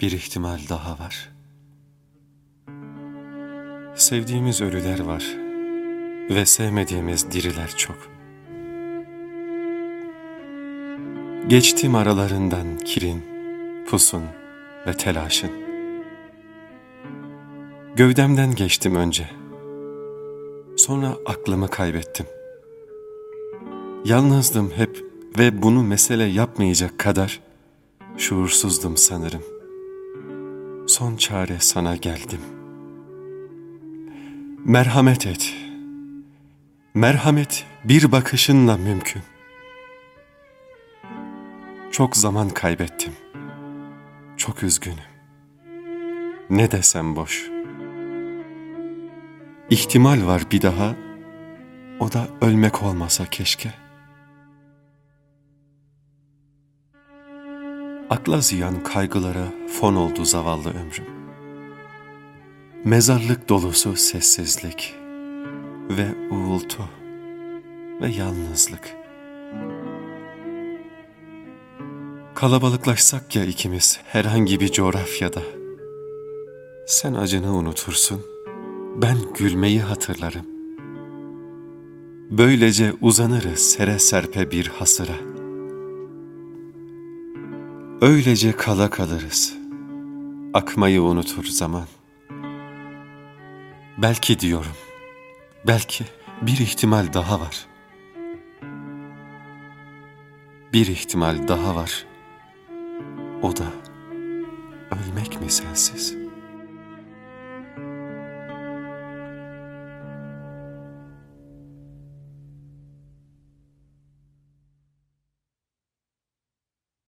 bir ihtimal daha var. Sevdiğimiz ölüler var ve sevmediğimiz diriler çok. Geçtim aralarından kirin, pusun ve telaşın. Gövdemden geçtim önce. Sonra aklımı kaybettim. Yalnızdım hep ve bunu mesele yapmayacak kadar şuursuzdum sanırım. Son çare sana geldim. Merhamet et. Merhamet bir bakışınla mümkün. Çok zaman kaybettim. Çok üzgünüm. Ne desem boş. İhtimal var bir daha. O da ölmek olmasa keşke. Akla ziyan kaygılara fon oldu zavallı ömrüm. Mezarlık dolusu sessizlik ve uğultu ve yalnızlık. Kalabalıklaşsak ya ikimiz herhangi bir coğrafyada. Sen acını unutursun, ben gülmeyi hatırlarım. Böylece uzanırız sere serpe bir hasıra. Öylece kala kalırız. Akmayı unutur zaman. Belki diyorum, belki bir ihtimal daha var. Bir ihtimal daha var. O da ölmek mi sensiz?''